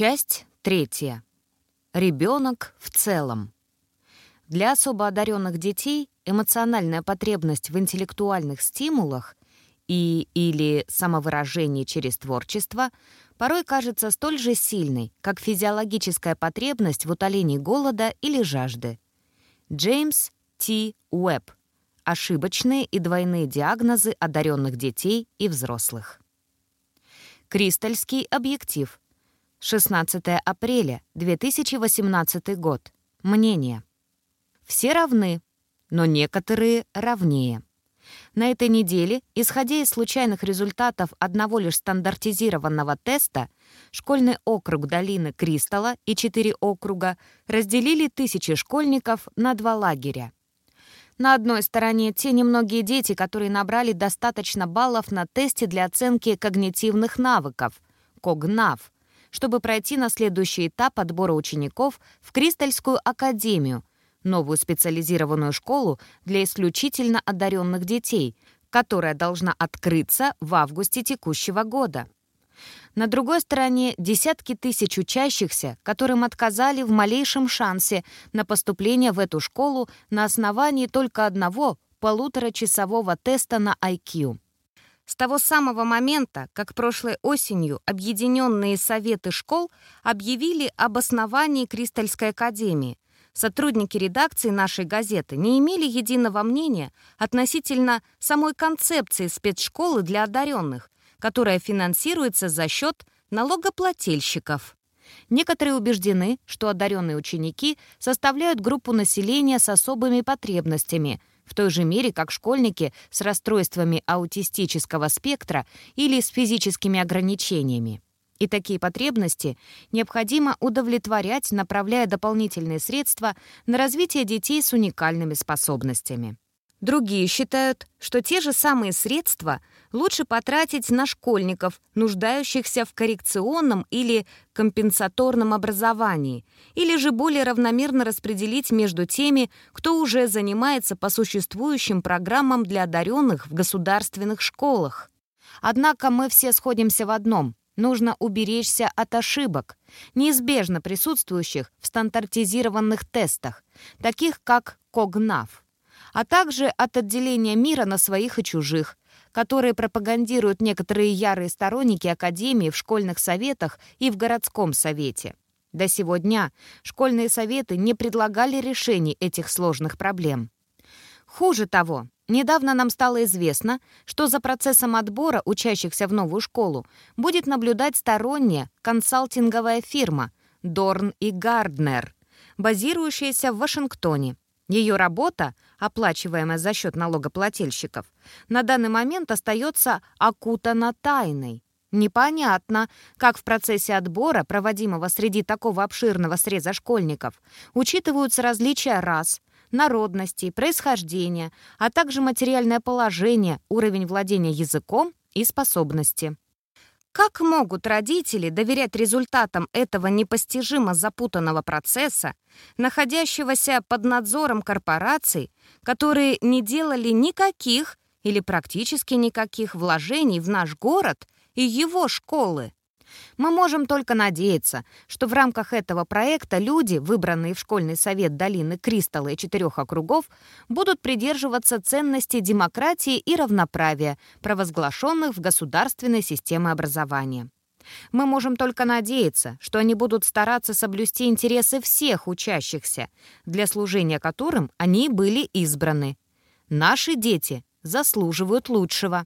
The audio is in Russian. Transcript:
Часть третья. Ребенок в целом. Для особо одаренных детей эмоциональная потребность в интеллектуальных стимулах и или самовыражении через творчество порой кажется столь же сильной, как физиологическая потребность в утолении голода или жажды. Джеймс Т. Уэбб. Ошибочные и двойные диагнозы одаренных детей и взрослых. Кристальский объектив. 16 апреля 2018 год. Мнение. Все равны, но некоторые равнее. На этой неделе, исходя из случайных результатов одного лишь стандартизированного теста, школьный округ долины Кристалла и четыре округа разделили тысячи школьников на два лагеря. На одной стороне те немногие дети, которые набрали достаточно баллов на тесте для оценки когнитивных навыков, КОГНАВ, чтобы пройти на следующий этап отбора учеников в Кристальскую академию, новую специализированную школу для исключительно одаренных детей, которая должна открыться в августе текущего года. На другой стороне десятки тысяч учащихся, которым отказали в малейшем шансе на поступление в эту школу на основании только одного полуторачасового теста на IQ. С того самого момента, как прошлой осенью Объединенные Советы школ объявили об основании Кристальской академии, сотрудники редакции нашей газеты не имели единого мнения относительно самой концепции спецшколы для одаренных, которая финансируется за счет налогоплательщиков. Некоторые убеждены, что одаренные ученики составляют группу населения с особыми потребностями, в той же мере, как школьники с расстройствами аутистического спектра или с физическими ограничениями. И такие потребности необходимо удовлетворять, направляя дополнительные средства на развитие детей с уникальными способностями. Другие считают, что те же самые средства лучше потратить на школьников, нуждающихся в коррекционном или компенсаторном образовании, или же более равномерно распределить между теми, кто уже занимается по существующим программам для одаренных в государственных школах. Однако мы все сходимся в одном — нужно уберечься от ошибок, неизбежно присутствующих в стандартизированных тестах, таких как КОГНАВ а также от отделения мира на своих и чужих, которые пропагандируют некоторые ярые сторонники Академии в школьных советах и в городском совете. До сего дня школьные советы не предлагали решений этих сложных проблем. Хуже того, недавно нам стало известно, что за процессом отбора учащихся в новую школу будет наблюдать сторонняя консалтинговая фирма Дорн и Гарднер, базирующаяся в Вашингтоне. Ее работа оплачиваемая за счет налогоплательщиков, на данный момент остается окутана тайной. Непонятно, как в процессе отбора, проводимого среди такого обширного среза школьников, учитываются различия рас, народности, происхождения, а также материальное положение, уровень владения языком и способности. Как могут родители доверять результатам этого непостижимо запутанного процесса, находящегося под надзором корпораций, которые не делали никаких или практически никаких вложений в наш город и его школы? Мы можем только надеяться, что в рамках этого проекта люди, выбранные в школьный совет долины Кристалла и четырех округов, будут придерживаться ценностей демократии и равноправия, провозглашенных в государственной системе образования. Мы можем только надеяться, что они будут стараться соблюсти интересы всех учащихся, для служения которым они были избраны. Наши дети заслуживают лучшего.